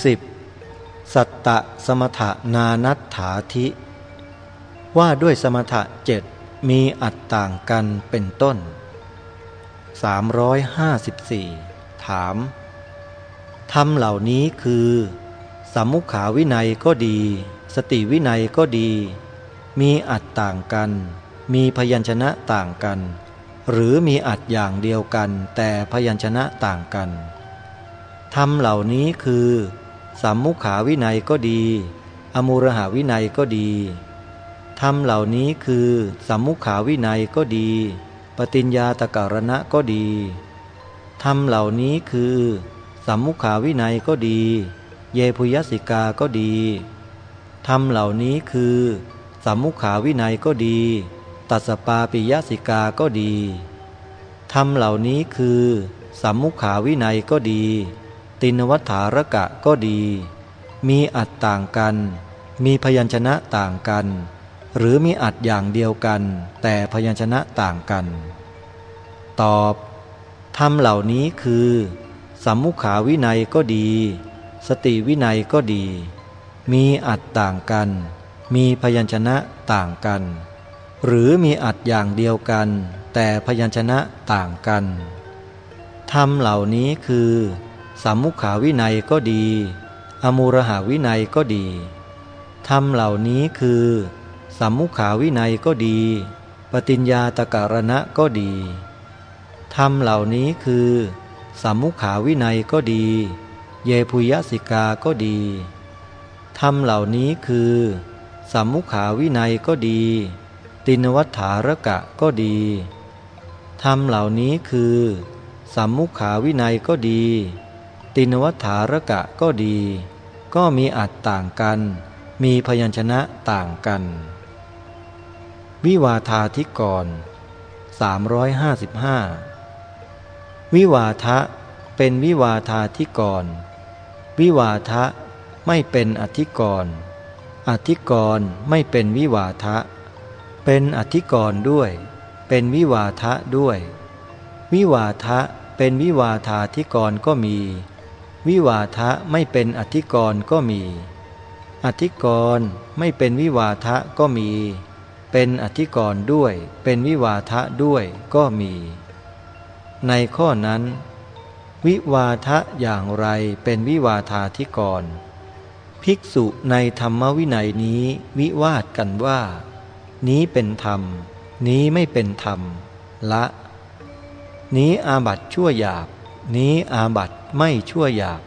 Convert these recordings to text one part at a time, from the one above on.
10. สัตตะสมถนานัตถาธิ ว่าด้วยสมถะเจ็ดมีอัดต่างกันเป็นต้น 354 ถามธรรมเหล่านี้คือสัมมุขาวินัยก็ดี สติวินัยก็ดี มีอัดต่างกัน มีพยัญชนะต่างกัน หรือมีอัดอย่างเดียวกันแต่พยัญชนะต่างกันธรรมเหล่านี้คือ สัมมุขาวินัยก็ดี อมูรหาวินัยก็ดีธรรมเหล่านี้คือสัมมุขาวินัยก็ดี ปฏิญญาตการณะก็ดีธรรมเหล่านี้คือสัมมุขาวินัยก็ดี เยพุยสิกาก็ดีธรรมเหล่านี้คือสัมมุขาวินัยก็ดี ตัสปาปิยสิกาก็ดีธรรมเหล่านี้คือสัมมุขาวินัยก็ดี ตินวัฏฐารกะก็ดี มีอัดต่างกัน มีพยัญชนะต่างกัน หรือมีอัดอย่างเดียวกัน แต่พยัญชนะต่างกัน ตอบธรรมเหล่านี้คือสัมมุขาวินัยก็ดี สติวินัยก็ดี มีอัดต่างกัน มีพยัญชนะต่างกัน หรือมีอัดอย่างเดียวกัน แต่พยัญชนะต่างกันธรรมเหล่านี้คือ สัมมุขาวินัยก็ดี อมูรหาวินัยก็ดีธรรมเหล่านี้คือสัมมุขาวินัยก็ดี ปฏิญญาตการณะก็ดีธรรมเหล่านี้คือสัมมุขาวินัยก็ดี เยพุยสิกาก็ดีธรรมเหล่านี้คือสัมมุขาวินัยก็ดี ตินวัฏฐารกะก็ดีธรรมเหล่านี้คือสัมมุขาวินัยก็ดี ตินวัฏฐารกะก็ดี ก็มีอัดต่างกัน มีพยัญชนะต่างกัน วิวาทาธิกร 355 วิวาทะเป็นวิวาทาธิกร วิวาทะไม่เป็นอธิกร อธิกรไม่เป็นวิวาทะ เป็นอธิกรด้วย เป็นวิวาทะด้วย วิวาทะเป็นวิวาทาธิกรก็มี วิวาทะไม่เป็นอธิกรณ์ก็มี อธิกรณ์ไม่เป็นวิวาทะก็มี เป็นอธิกรณ์ด้วย เป็นวิวาทะด้วยก็มี ในข้อนั้น วิวาทะอย่างไรเป็นวิวาทาธิกรณ์ภิกษุในธรรมวินัยนี้วิวาทกันว่า นี้เป็นธรรม นี้ไม่เป็นธรรม ละ นี้อาบัตชั่วหยาบ นี้อาบัตไม่ชั่วหยาบ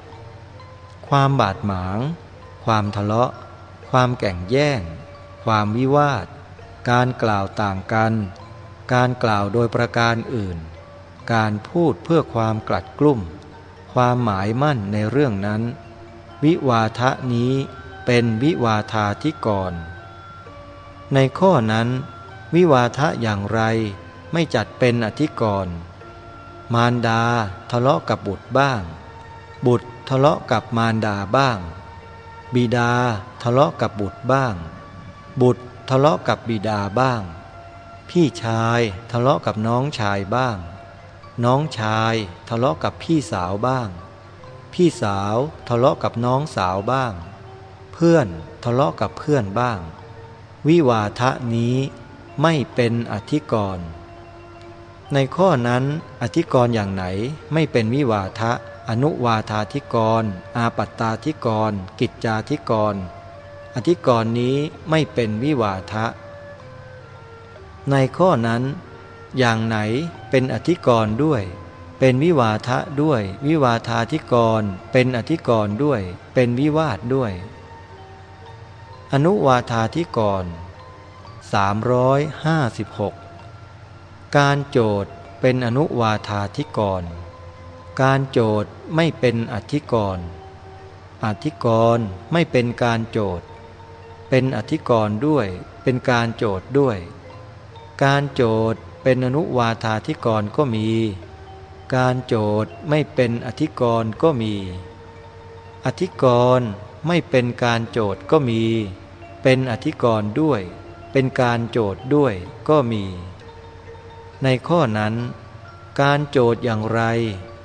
ความบาดหมาง ความทะเลาะ ความแก่งแย่ง ความวิวาท การกล่าวต่างกัน การกล่าวโดยประการอื่น การพูดเพื่อความกลัดกลุ่ม ความหมายมั่นในเรื่องนั้น วิวาทะนี้เป็นวิวาทาธิกร ในข้อนั้น วิวาทะอย่างไรไม่จัดเป็นอธิกรณ์ มารดาทะเลาะกับบุตรบ้าง บุตรทะเลาะกับมารดาบ้าง บิดาทะเลาะกับบุตรบ้าง บุตรทะเลาะกับบิดาบ้าง พี่ชายทะเลาะกับน้องชายบ้าง น้องชายทะเลาะกับพี่สาวบ้าง พี่สาวทะเลาะกับน้องสาวบ้าง เพื่อนทะเลาะกับเพื่อนบ้าง วิวาทะนี้ไม่เป็นอธิกรณ์ ในข้อนั้นอธิกรณ์อย่างไหนไม่เป็นวิวาทะ อนุวาธาธิกร อาปัตตาธิกร กิจจาธิกร อธิกรณ์นี้ไม่เป็นวิวาทะ ในข้อนั้น อย่างไหนเป็นอธิกรณ์ด้วย เป็นวิวาทะด้วย วิวาธาธิกร เป็นอธิกรณ์ด้วย เป็นวิวาทด้วย อนุวาธาธิกร356 การโจทย์เป็นอนุวาธาธิกร การโจทย์ไม่เป็นอธิกร อธิกรไม่เป็นการโจทย์ เป็นอธิกรด้วย เป็นการโจทย์ด้วย การโจทย์เป็นอนุวาธาธิกรก็มี การโจทย์ไม่เป็นอธิกรก็มี อธิกรไม่เป็นการโจทย์ก็มี เป็นอธิกรด้วย เป็นการโจทย์ด้วยก็มี ในข้อนั้น การโจทย์อย่างไร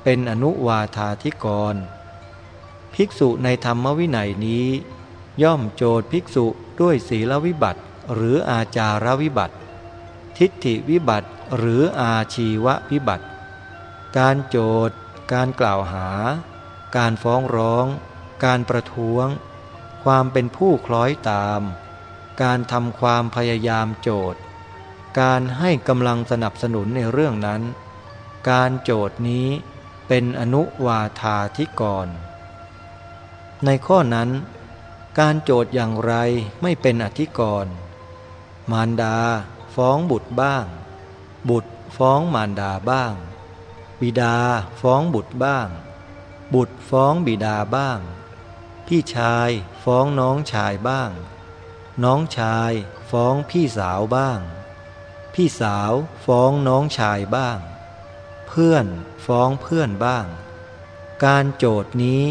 เป็นอนุวาธาธิกร ภิกษุในธรรมวินัยนี้ ย่อมโจทย์ภิกษุด้วยศีลวิบัติหรืออาจารวิบัติ ทิฏฐิวิบัติหรืออาชีววิบัติ การโจทย์ การกล่าวหา การฟ้องร้อง การประท้วง ความเป็นผู้คล้อยตาม การทำความพยายามโจทย์ การให้กำลังสนับสนุนในเรื่องนั้น การโจทย์นี้เป็นอนุวาธาธิกร ในข้อนั้น การโจทย์อย่างไรไม่เป็นอธิกรณ์มารดาฟ้องบุตรบ้าง บุตรฟ้องมารดาบ้าง บิดาฟ้องบุตรบ้าง บุตรฟ้องบิดาบ้าง พี่ชายฟ้องน้องชายบ้าง น้องชายฟ้องพี่สาวบ้าง พี่สาวฟ้องน้องชายบ้าง เพื่อนฟ้องเพื่อนบ้าง การโจทย์นี้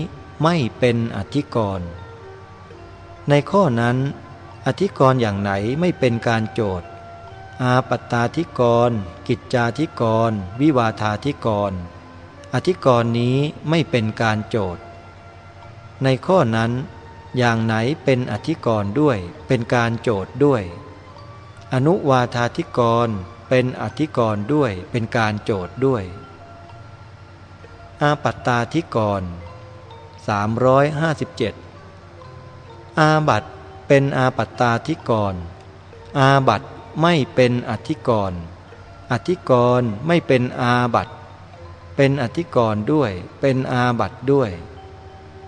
ไม่เป็นอธิกรณ์ในข้อนั้น อธิกรณ์อย่างไหนไม่เป็นการโจทย์ อาปัตตาธิกร กิจจาธิกร วิวาธาธิกร อธิกรณ์นี้ไม่เป็นการโจทย์ ในข้อนั้น อย่างไหนเป็นอธิกรณ์ด้วยเป็นการโจทย์ด้วย อนุวาธาธิกรเป็นอธิกรด้วยเป็นการโจทย์ด้วย อาปัตตาธิกร 357 อาบัตเป็นอาปัตตาธิกร อาบัตไม่เป็นอธิกร อธิกรไม่เป็นอาบัตเป็นอธิกรด้วย เป็นอาบัตด้วย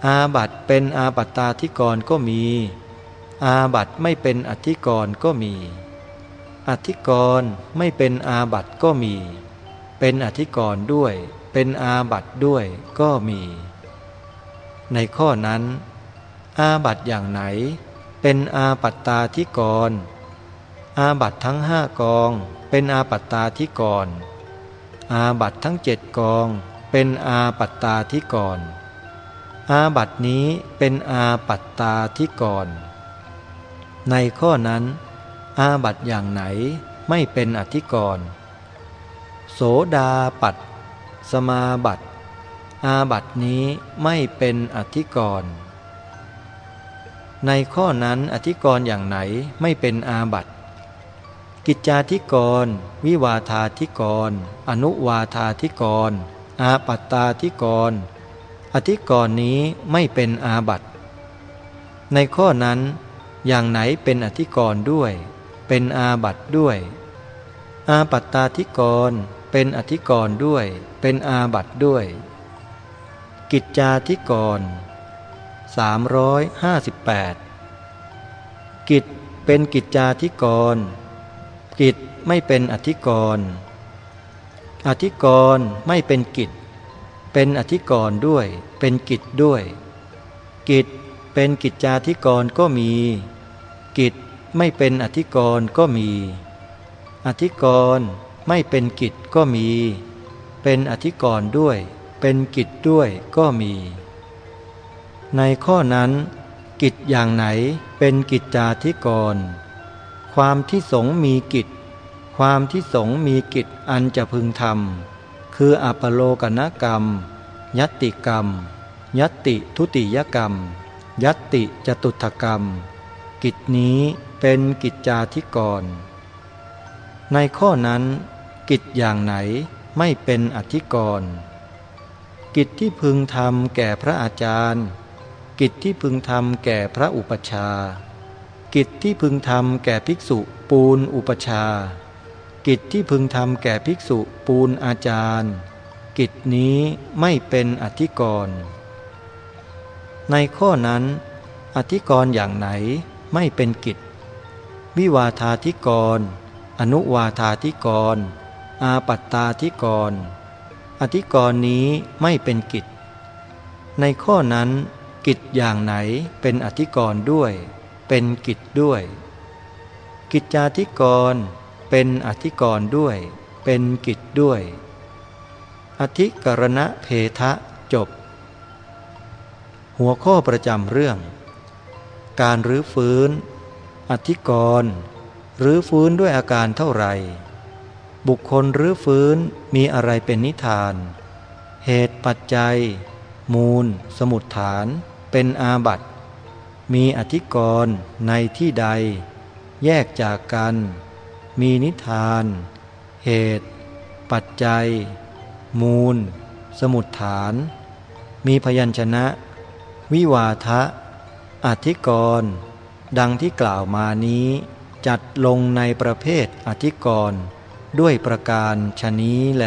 อาบัตเป็นอาปัตตาธิกรก็มี อาบัตไม่เป็นอธิกรก็มี อธิกรไม่เป็นอาบัตก็มี เป็นอธิกรด้วย เป็นอาบัตด้วยก็มี ในข้อนั้น อาบัตอย่างไหน เป็นอาปัตตาธิกร อาบัตทั้งห้ากอง เป็นอาปัตตาธิกร อาบัตทั้งเจ็ดกอง เป็นอาปัตตาธิกร อาบัตนี้เป็นอาปัตตาธิกร ในข้อนั้น อาบัตอย่างไหนไม่เป็นอธิกรณ์โสดาปัตสมาบัตอาบัตนี้ไม่เป็นอธิกรณ์ในข้อนั้นอธิกรณ์อย่างไหนไม่เป็นอาบัติกิจจาธิกร วิวาธาธิกร อนุวาธาธิกร อาปัตตาธิกร อธิกรณ์นี้ไม่เป็นอาบัตในข้อนั้นอย่างไหนเป็นอธิกรณ์ด้วย เป็นอาบัตด้วย อาปัตตาธิกร เป็นอธิกรด้วย เป็นอาบัตด้วย กิจจาธิกร 358 กิจเป็นกิจจาธิกร กิจไม่เป็นอธิกร อธิกรไม่เป็นกิจ เป็นอธิกรด้วย เป็นกิจด้วย กิจเป็นกิจจาธิกรก็มี กิจ ไม่เป็นอธิกรณ์ก็มี อธิกรณ์ไม่เป็นกิจก็มี เป็นอธิกรณ์ด้วย เป็นกิจด้วยก็มี ในข้อนั้น กิจอย่างไหนเป็นกิจจาธิกรความที่สงมีกิจ ความที่สงมีกิจอันจะพึงทำคืออัปโลกนกรรม ยติกรรม ยติทุติยกรรม ยติจตุถกรรม กิจนี้เป็นกิจจาธิกร ในข้อนั้นกิจอย่างไหนไม่เป็นอธิกร กิจที่พึงทำแก่พระอาจารย์ กิจที่พึงทำแก่พระอุปชา กิจที่พึงทำแก่ภิกษุปูนอุปชา กิจที่พึงทำแก่ภิกษุปูนอาจารย์ กิจนี้ไม่เป็นอธิกร ในข้อนั้น อธิกรอย่างไหน ไม่เป็นกิจ วิวาธาธิกร อนุวาธาธิกร อาปัตตาธิกร อธิกรณ์นี้ไม่เป็นกิจ ในข้อนั้นกิจอย่างไหนเป็นอธิกรณ์ด้วย เป็นกิจด้วย กิจจาธิกรเป็นอธิกรณ์ด้วย เป็นกิจด้วย อธิกรณะเพทะจบ หัวข้อประจำเรื่อง การรื้อฟื้น อธิกรณ์รื้อฟื้นด้วยอาการเท่าไหร่ บุคคลรื้อฟื้นมีอะไรเป็นนิทาน เหตุปัจจัย มูล สมุดฐาน เป็นอาบัติมีอธิกรณ์ในที่ใด แยกจากกัน มีนิทาน เหตุ ปัจจัย มูล สมุดฐาน มีพยัญชนะ วิวาทะ อธิกรณ์ดังที่กล่าวมานี้ จัดลงในประเภทอธิกรณ์ด้วยประการชนี้แล